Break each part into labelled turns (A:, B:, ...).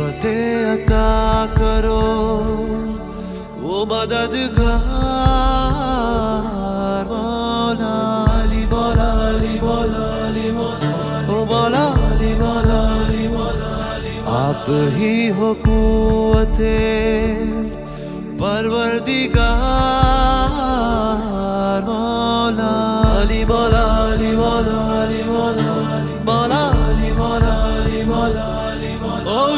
A: मोहब्बते अता करो, वो मददगार मौला अली मौला अली अली अली अली आप ही हो कुवते परवरदिगार मौला अली मौला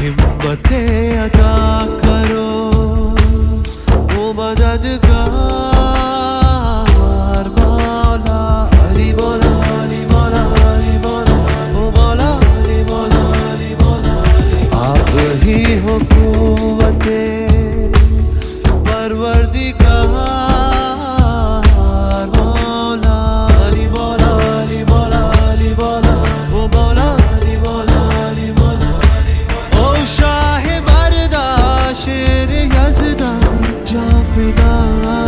A: हिम्मतें अदा करो वो मददगार love.